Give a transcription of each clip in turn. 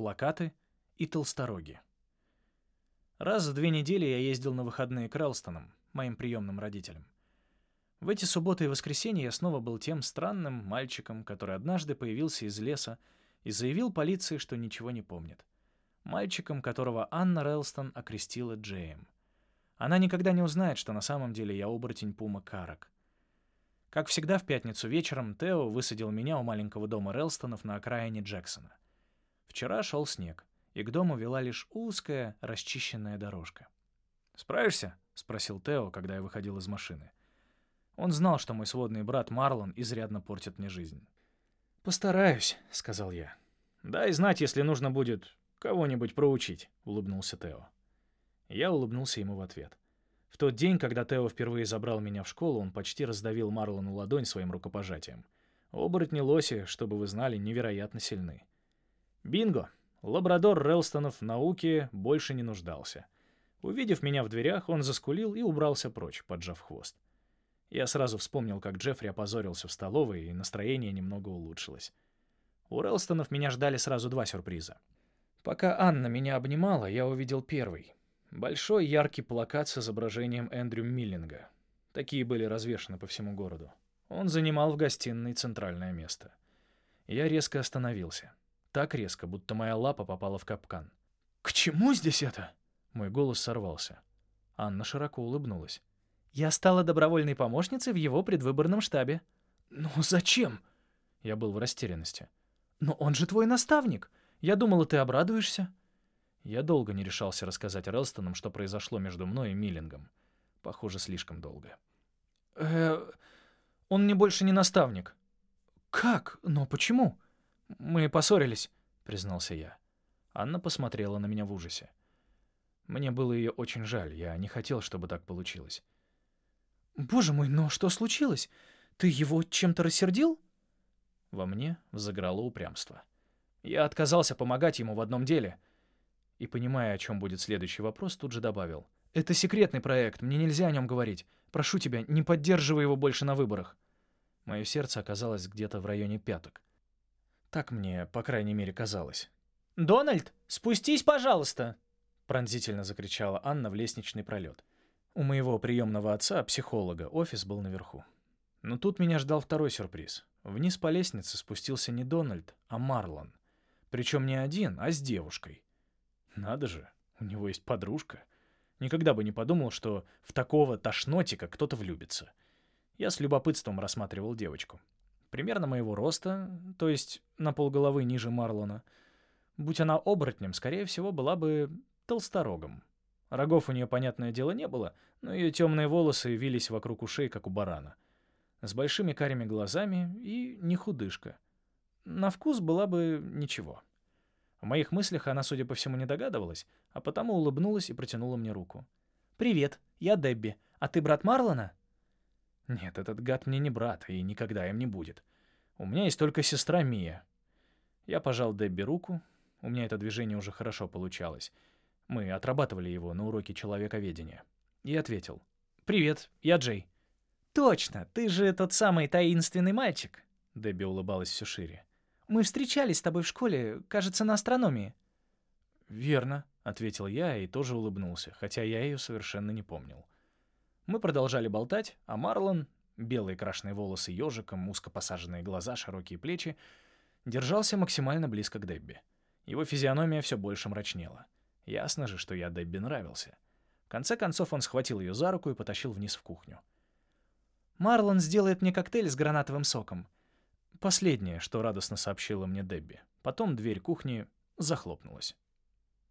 плакаты и толстороги. Раз в две недели я ездил на выходные к Релстоном, моим приемным родителям. В эти субботы и воскресенья я снова был тем странным мальчиком, который однажды появился из леса и заявил полиции, что ничего не помнит. Мальчиком, которого Анна Релстон окрестила Джеем. Она никогда не узнает, что на самом деле я оборотень Пума Карак. Как всегда в пятницу вечером Тео высадил меня у маленького дома Релстонов на окраине Джексона. Вчера шел снег, и к дому вела лишь узкая, расчищенная дорожка. «Справишься?» — спросил Тео, когда я выходил из машины. Он знал, что мой сводный брат Марлон изрядно портит мне жизнь. «Постараюсь», — сказал я. «Дай знать, если нужно будет кого-нибудь проучить», — улыбнулся Тео. Я улыбнулся ему в ответ. В тот день, когда Тео впервые забрал меня в школу, он почти раздавил Марлону ладонь своим рукопожатием. Оборотни лоси, чтобы вы знали, невероятно сильны. Бинго! Лабрадор Релстонов в науке больше не нуждался. Увидев меня в дверях, он заскулил и убрался прочь, поджав хвост. Я сразу вспомнил, как Джеффри опозорился в столовой, и настроение немного улучшилось. У Релстонов меня ждали сразу два сюрприза. Пока Анна меня обнимала, я увидел первый. Большой яркий плакат с изображением Эндрю Миллинга. Такие были развешаны по всему городу. Он занимал в гостиной центральное место. Я резко остановился. Так резко, будто моя лапа попала в капкан. «К чему здесь это?» Мой голос сорвался. Анна широко улыбнулась. «Я стала добровольной помощницей в его предвыборном штабе». «Ну зачем?» Я был в растерянности. «Но он же твой наставник. Я думала, ты обрадуешься». Я долго не решался рассказать Релстонам, что произошло между мной и Миллингом. Похоже, слишком долго. «Э, он мне больше не наставник». «Как? Но почему?» «Мы поссорились», — признался я. Анна посмотрела на меня в ужасе. Мне было ее очень жаль, я не хотел, чтобы так получилось. «Боже мой, но что случилось? Ты его чем-то рассердил?» Во мне взыграло упрямство. Я отказался помогать ему в одном деле. И, понимая, о чем будет следующий вопрос, тут же добавил. «Это секретный проект, мне нельзя о нем говорить. Прошу тебя, не поддерживай его больше на выборах». Мое сердце оказалось где-то в районе пяток. Так мне, по крайней мере, казалось. «Дональд, спустись, пожалуйста!» Пронзительно закричала Анна в лестничный пролет. У моего приемного отца, психолога, офис был наверху. Но тут меня ждал второй сюрприз. Вниз по лестнице спустился не Дональд, а Марлон. Причем не один, а с девушкой. Надо же, у него есть подружка. Никогда бы не подумал, что в такого тошнотика кто-то влюбится. Я с любопытством рассматривал девочку примерно моего роста, то есть на полголовы ниже Марлона. Будь она оборотнем, скорее всего, была бы толсторогом. Рогов у нее, понятное дело, не было, но ее темные волосы вились вокруг ушей, как у барана. С большими карими глазами и не худышка. На вкус была бы ничего. В моих мыслях она, судя по всему, не догадывалась, а потому улыбнулась и протянула мне руку. «Привет, я Дебби. А ты брат Марлона?» Нет, этот гад мне не брат и никогда им не будет. У меня есть только сестра Мия. Я пожал Дебби руку. У меня это движение уже хорошо получалось. Мы отрабатывали его на уроке человековедения. И ответил. «Привет, я Джей». «Точно, ты же тот самый таинственный мальчик», — Дебби улыбалась все шире. «Мы встречались с тобой в школе, кажется, на астрономии». «Верно», — ответил я и тоже улыбнулся, хотя я ее совершенно не помнил. Мы продолжали болтать, а Марлон, белые крашеные волосы ежиком, узко посаженные глаза, широкие плечи, держался максимально близко к Дебби. Его физиономия все больше мрачнела. Ясно же, что я Дебби нравился. В конце концов он схватил ее за руку и потащил вниз в кухню. «Марлон сделает мне коктейль с гранатовым соком». Последнее, что радостно сообщила мне Дебби. Потом дверь кухни захлопнулась.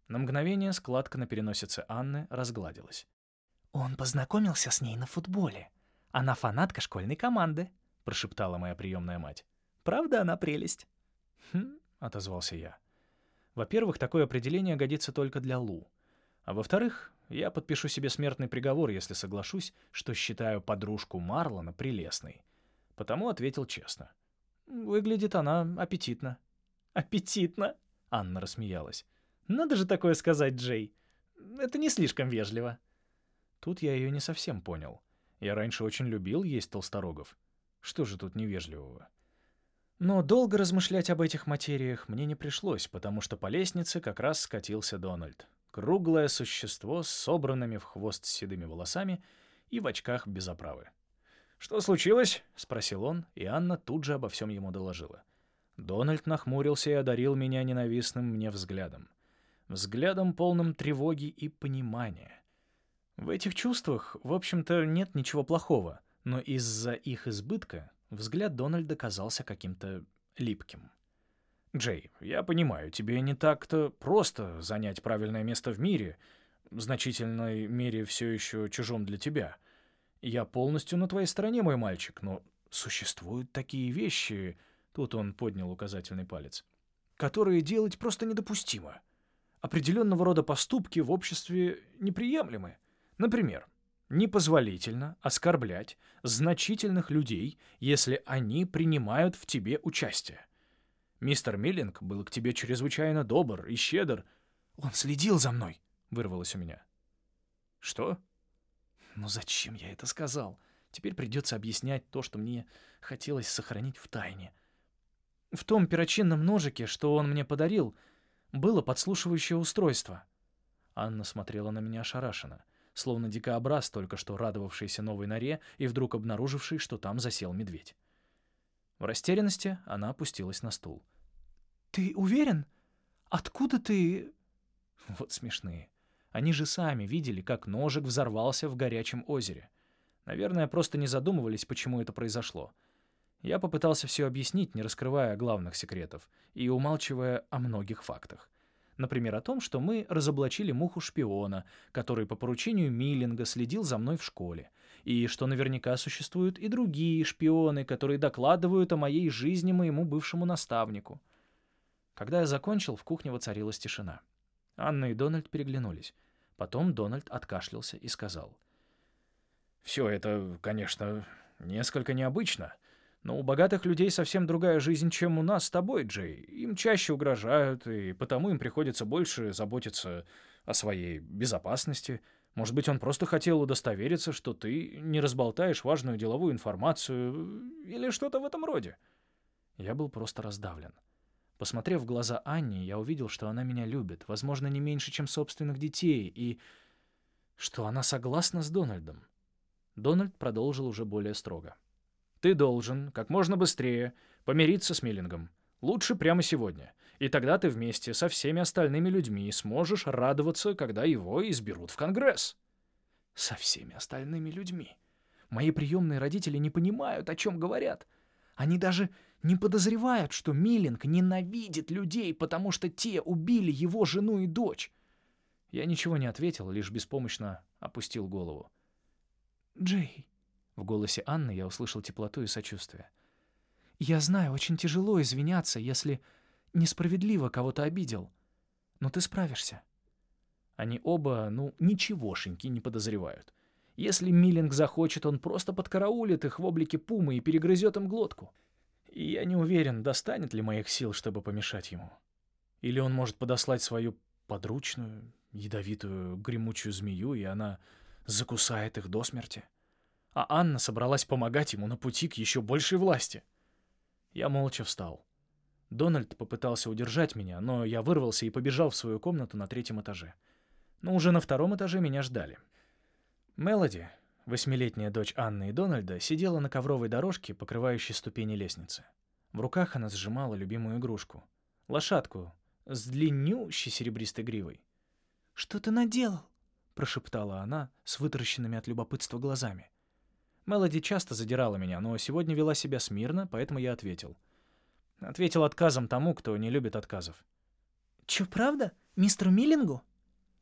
На мгновение складка на переносице Анны разгладилась. «Он познакомился с ней на футболе. Она фанатка школьной команды», — прошептала моя приемная мать. «Правда она прелесть?» «Хм», — отозвался я. «Во-первых, такое определение годится только для Лу. А во-вторых, я подпишу себе смертный приговор, если соглашусь, что считаю подружку Марлона прелестной. Потому ответил честно. Выглядит она аппетитно». «Аппетитно?» — Анна рассмеялась. «Надо же такое сказать, Джей. Это не слишком вежливо». Тут я ее не совсем понял. Я раньше очень любил есть толсторогов. Что же тут невежливого? Но долго размышлять об этих материях мне не пришлось, потому что по лестнице как раз скатился Дональд. Круглое существо с собранными в хвост седыми волосами и в очках без оправы. «Что случилось?» — спросил он, и Анна тут же обо всем ему доложила. Дональд нахмурился и одарил меня ненавистным мне взглядом. Взглядом, полным тревоги и понимания. В этих чувствах, в общем-то, нет ничего плохого, но из-за их избытка взгляд Дональда казался каким-то липким. «Джей, я понимаю, тебе не так-то просто занять правильное место в мире, в значительной мере все еще чужом для тебя. Я полностью на твоей стороне, мой мальчик, но существуют такие вещи...» Тут он поднял указательный палец. «Которые делать просто недопустимо. Определенного рода поступки в обществе неприемлемы. Например, непозволительно оскорблять значительных людей, если они принимают в тебе участие. Мистер Миллинг был к тебе чрезвычайно добр и щедр. Он следил за мной, вырвалось у меня. Что? Ну зачем я это сказал? Теперь придется объяснять то, что мне хотелось сохранить в тайне. В том перочинном ножике, что он мне подарил, было подслушивающее устройство. Анна смотрела на меня ошарашенно словно дикообраз, только что радовавшийся новой норе и вдруг обнаруживший, что там засел медведь. В растерянности она опустилась на стул. «Ты уверен? Откуда ты...» Вот смешные. Они же сами видели, как ножик взорвался в горячем озере. Наверное, просто не задумывались, почему это произошло. Я попытался все объяснить, не раскрывая главных секретов и умалчивая о многих фактах. Например, о том, что мы разоблачили муху-шпиона, который по поручению Миллинга следил за мной в школе, и что наверняка существуют и другие шпионы, которые докладывают о моей жизни моему бывшему наставнику. Когда я закончил, в кухне воцарилась тишина. Анна и Дональд переглянулись. Потом Дональд откашлялся и сказал. «Все это, конечно, несколько необычно». Но у богатых людей совсем другая жизнь, чем у нас с тобой, Джей. Им чаще угрожают, и потому им приходится больше заботиться о своей безопасности. Может быть, он просто хотел удостовериться, что ты не разболтаешь важную деловую информацию или что-то в этом роде. Я был просто раздавлен. Посмотрев в глаза Анни, я увидел, что она меня любит, возможно, не меньше, чем собственных детей, и что она согласна с Дональдом. Дональд продолжил уже более строго. — ты должен, как можно быстрее, помириться с Миллингом. Лучше прямо сегодня. И тогда ты вместе со всеми остальными людьми сможешь радоваться, когда его изберут в Конгресс. Со всеми остальными людьми. Мои приемные родители не понимают, о чем говорят. Они даже не подозревают, что Миллинг ненавидит людей, потому что те убили его жену и дочь. Я ничего не ответил, лишь беспомощно опустил голову. «Джей», в голосе Анны я услышал теплоту и сочувствие. «Я знаю, очень тяжело извиняться, если несправедливо кого-то обидел. Но ты справишься». Они оба, ну, ничегошеньки не подозревают. Если Миллинг захочет, он просто подкараулит их в облике пумы и перегрызет им глотку. И я не уверен, достанет ли моих сил, чтобы помешать ему. Или он может подослать свою подручную, ядовитую, гремучую змею, и она закусает их до смерти а Анна собралась помогать ему на пути к еще большей власти. Я молча встал. Дональд попытался удержать меня, но я вырвался и побежал в свою комнату на третьем этаже. Но уже на втором этаже меня ждали. Мелоди, восьмилетняя дочь Анны и Дональда, сидела на ковровой дорожке, покрывающей ступени лестницы. В руках она сжимала любимую игрушку — лошадку с длиннющей серебристой гривой. «Что ты наделал?» — прошептала она с вытаращенными от любопытства глазами. Мелоди часто задирала меня, но сегодня вела себя смирно, поэтому я ответил. Ответил отказом тому, кто не любит отказов. «Чё, правда? Мистеру Миллингу?»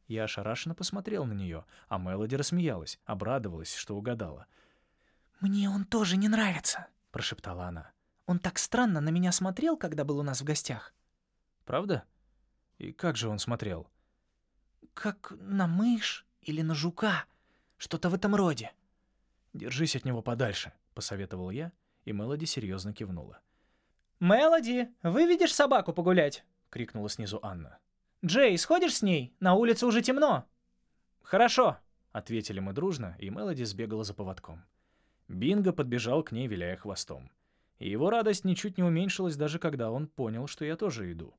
Я ошарашенно посмотрел на нее, а Мелоди рассмеялась, обрадовалась, что угадала. «Мне он тоже не нравится», — прошептала она. «Он так странно на меня смотрел, когда был у нас в гостях». «Правда? И как же он смотрел?» «Как на мышь или на жука. Что-то в этом роде». «Держись от него подальше», — посоветовал я, и Мелоди серьезно кивнула. «Мелоди, выведешь собаку погулять?» — крикнула снизу Анна. «Джей, сходишь с ней? На улице уже темно». «Хорошо», — ответили мы дружно, и Мелоди сбегала за поводком. Бинго подбежал к ней, виляя хвостом. И его радость ничуть не уменьшилась, даже когда он понял, что я тоже иду.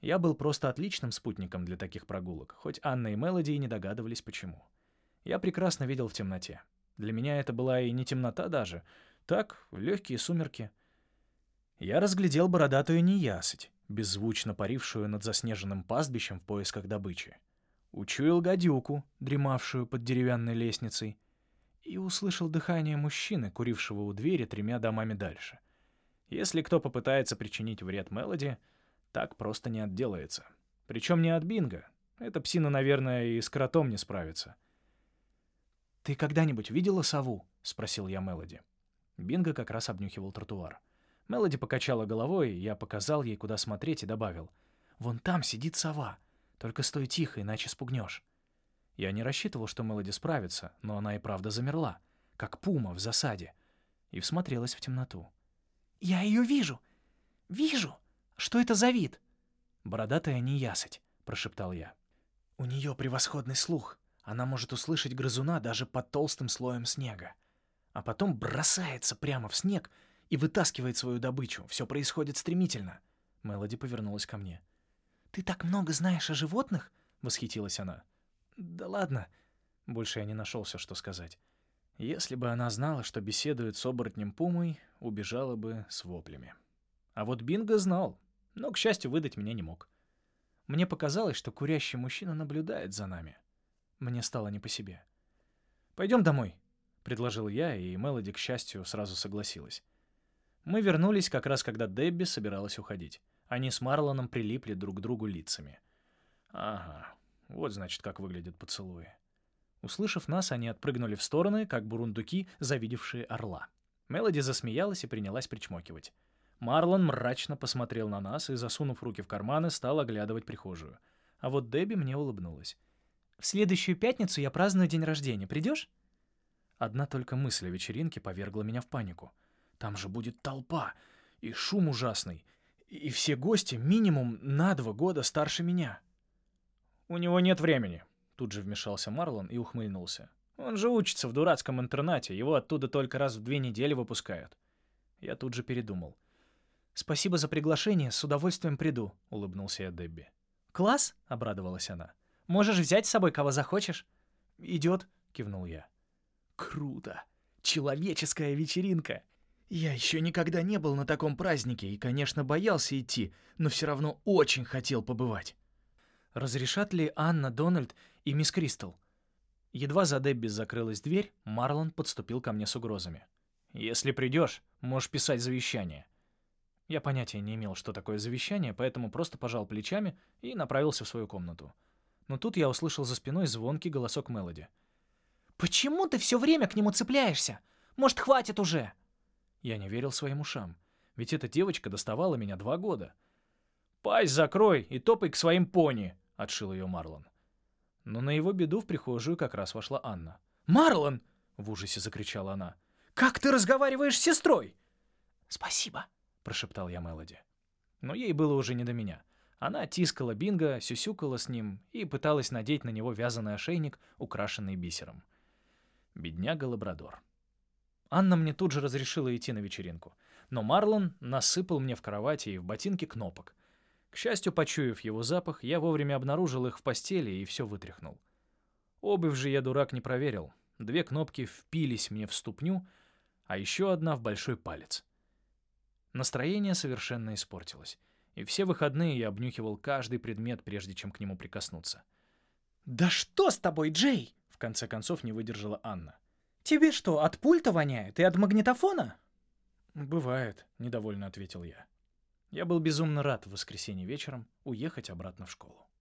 Я был просто отличным спутником для таких прогулок, хоть Анна и Мелоди и не догадывались, почему. Я прекрасно видел в темноте. Для меня это была и не темнота даже. Так, легкие сумерки. Я разглядел бородатую неясыть, беззвучно парившую над заснеженным пастбищем в поисках добычи. Учуял гадюку, дремавшую под деревянной лестницей, и услышал дыхание мужчины, курившего у двери тремя домами дальше. Если кто попытается причинить вред Мелоди, так просто не отделается. Причем не от Бинга. Эта псина, наверное, и с кротом не справится. «Ты когда-нибудь видела сову?» — спросил я Мелоди. Бинго как раз обнюхивал тротуар. Мелоди покачала головой, я показал ей, куда смотреть, и добавил. «Вон там сидит сова. Только стой тихо, иначе спугнешь». Я не рассчитывал, что Мелоди справится, но она и правда замерла, как пума в засаде, и всмотрелась в темноту. «Я ее вижу! Вижу! Что это за вид?» «Бородатая неясыть», — прошептал я. «У нее превосходный слух. Она может услышать грызуна даже под толстым слоем снега. А потом бросается прямо в снег и вытаскивает свою добычу. Все происходит стремительно». Мелоди повернулась ко мне. «Ты так много знаешь о животных?» — восхитилась она. «Да ладно». Больше я не нашелся, что сказать. Если бы она знала, что беседует с оборотнем Пумой, убежала бы с воплями. А вот Бинго знал, но, к счастью, выдать меня не мог. Мне показалось, что курящий мужчина наблюдает за нами. Мне стало не по себе. «Пойдем домой», — предложил я, и Мелоди, к счастью, сразу согласилась. Мы вернулись как раз, когда Дебби собиралась уходить. Они с Марлоном прилипли друг к другу лицами. Ага, вот, значит, как выглядят поцелуи. Услышав нас, они отпрыгнули в стороны, как бурундуки, завидевшие орла. Мелоди засмеялась и принялась причмокивать. Марлон мрачно посмотрел на нас и, засунув руки в карманы, стал оглядывать прихожую. А вот Дебби мне улыбнулась. «В следующую пятницу я праздную день рождения. Придешь?» Одна только мысль о вечеринке повергла меня в панику. Там же будет толпа, и шум ужасный, и все гости минимум на два года старше меня. «У него нет времени», — тут же вмешался Марлон и ухмыльнулся. «Он же учится в дурацком интернате, его оттуда только раз в две недели выпускают». Я тут же передумал. «Спасибо за приглашение, с удовольствием приду», — улыбнулся я Дебби. «Класс!» — обрадовалась она. «Можешь взять с собой кого захочешь?» «Идет», — кивнул я. «Круто! Человеческая вечеринка!» Я еще никогда не был на таком празднике и, конечно, боялся идти, но все равно очень хотел побывать. Разрешат ли Анна, Дональд и мисс Кристал? Едва за Дебби закрылась дверь, Марлон подступил ко мне с угрозами. «Если придешь, можешь писать завещание». Я понятия не имел, что такое завещание, поэтому просто пожал плечами и направился в свою комнату. Но тут я услышал за спиной звонкий голосок Мелоди. «Почему ты все время к нему цепляешься? Может, хватит уже?» Я не верил своим ушам, ведь эта девочка доставала меня два года. «Пасть закрой и топай к своим пони!» — отшил ее Марлон. Но на его беду в прихожую как раз вошла Анна. «Марлон!» — в ужасе закричала она. «Как ты разговариваешь с сестрой?» «Спасибо!» — прошептал я Мелоди. Но ей было уже не до меня. Она тискала Бинго, сюсюкала с ним и пыталась надеть на него вязаный ошейник, украшенный бисером. Бедняга-лабрадор. Анна мне тут же разрешила идти на вечеринку. Но Марлон насыпал мне в кровати и в ботинки кнопок — к счастью, почуяв его запах, я вовремя обнаружил их в постели и все вытряхнул. Обувь же я, дурак, не проверил. Две кнопки впились мне в ступню, а еще одна в большой палец. Настроение совершенно испортилось, и все выходные я обнюхивал каждый предмет, прежде чем к нему прикоснуться. «Да что с тобой, Джей?» — в конце концов не выдержала Анна. «Тебе что, от пульта воняет и от магнитофона?» «Бывает», — недовольно ответил я. Я был безумно рад в воскресенье вечером уехать обратно в школу.